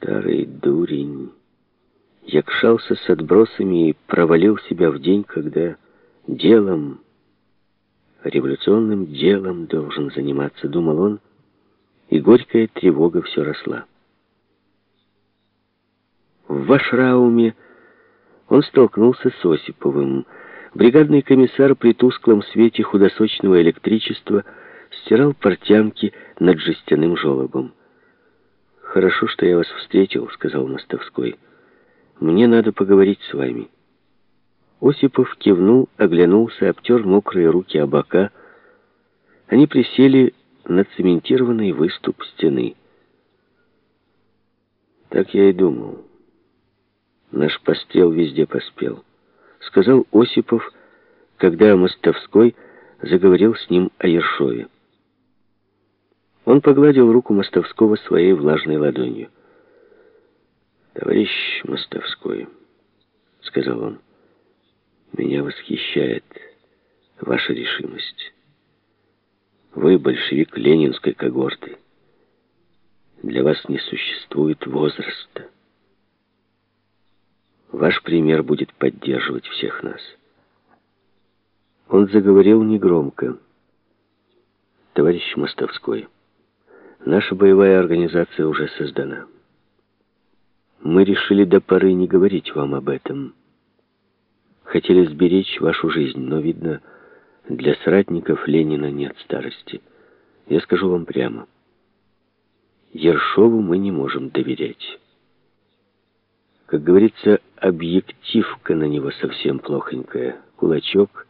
Старый дурень якшался с отбросами и провалил себя в день, когда делом, революционным делом должен заниматься, думал он, и горькая тревога все росла. В Вашрауме он столкнулся с Осиповым. Бригадный комиссар при тусклом свете худосочного электричества стирал портянки над жестяным желобом. «Хорошо, что я вас встретил», — сказал Мостовской. «Мне надо поговорить с вами». Осипов кивнул, оглянулся, обтер мокрые руки о бока. Они присели на цементированный выступ стены. Так я и думал. Наш пострел везде поспел, сказал Осипов, когда Мостовской заговорил с ним о Ершове. Он погладил руку Мостовского своей влажной ладонью. «Товарищ Мостовской», — сказал он, — «меня восхищает ваша решимость. Вы большевик ленинской когорты. Для вас не существует возраста. Ваш пример будет поддерживать всех нас». Он заговорил негромко. «Товарищ Мостовской». Наша боевая организация уже создана. Мы решили до поры не говорить вам об этом. Хотели сберечь вашу жизнь, но, видно, для соратников Ленина нет старости. Я скажу вам прямо. Ершову мы не можем доверять. Как говорится, объективка на него совсем плохонькая. Кулачок,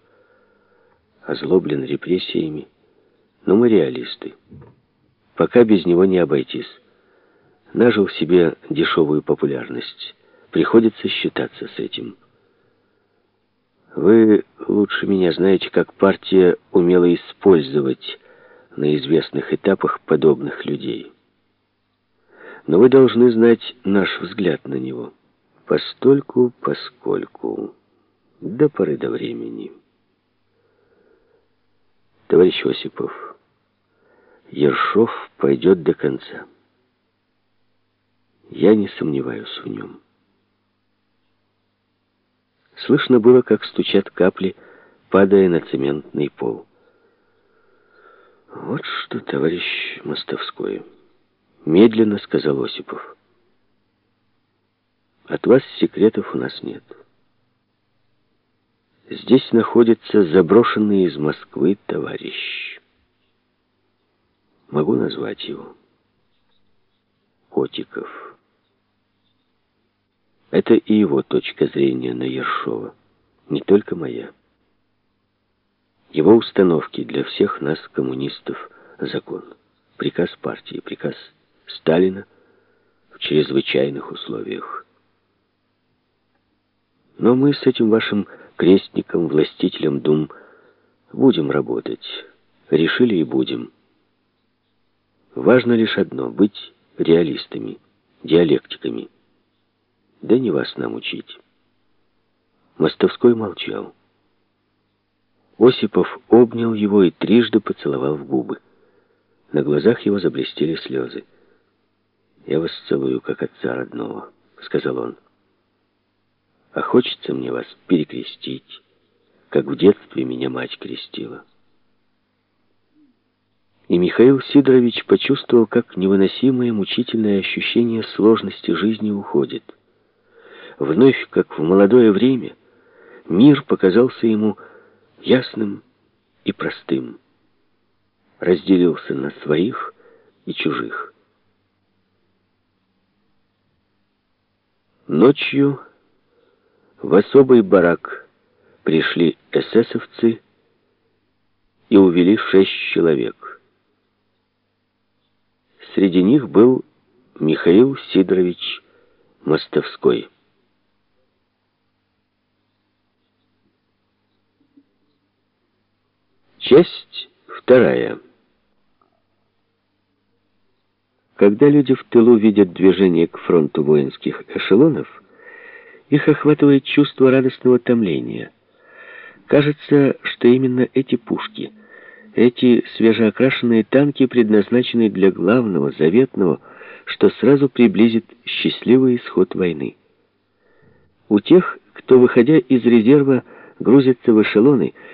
озлоблен репрессиями. Но мы реалисты. Пока без него не обойтись. Нажил себе дешевую популярность. Приходится считаться с этим. Вы лучше меня знаете, как партия умела использовать на известных этапах подобных людей. Но вы должны знать наш взгляд на него. Постольку, поскольку, до поры до времени. Товарищ Осипов, Ершов пойдет до конца. Я не сомневаюсь в нем. Слышно было, как стучат капли, падая на цементный пол. «Вот что, товарищ Мостовской», — медленно сказал Осипов. «От вас секретов у нас нет. Здесь находится заброшенный из Москвы товарищ». Могу назвать его. Котиков. Это и его точка зрения на Ершова, не только моя. Его установки для всех нас, коммунистов, закон. Приказ партии, приказ Сталина в чрезвычайных условиях. Но мы с этим вашим крестником, властителем дум, будем работать. Решили и будем. Важно лишь одно — быть реалистами, диалектиками. Да не вас нам учить. Мостовской молчал. Осипов обнял его и трижды поцеловал в губы. На глазах его заблестели слезы. «Я вас целую, как отца родного», — сказал он. «А хочется мне вас перекрестить, как в детстве меня мать крестила». И Михаил Сидорович почувствовал, как невыносимое мучительное ощущение сложности жизни уходит. Вновь, как в молодое время, мир показался ему ясным и простым. Разделился на своих и чужих. Ночью в особый барак пришли эсэсовцы и увели шесть человек. Среди них был Михаил Сидорович Мостовской. Часть вторая. Когда люди в тылу видят движение к фронту воинских эшелонов, их охватывает чувство радостного томления. Кажется, что именно эти пушки эти свежеокрашенные танки предназначены для главного, заветного, что сразу приблизит счастливый исход войны. У тех, кто, выходя из резерва, грузится в эшелоны,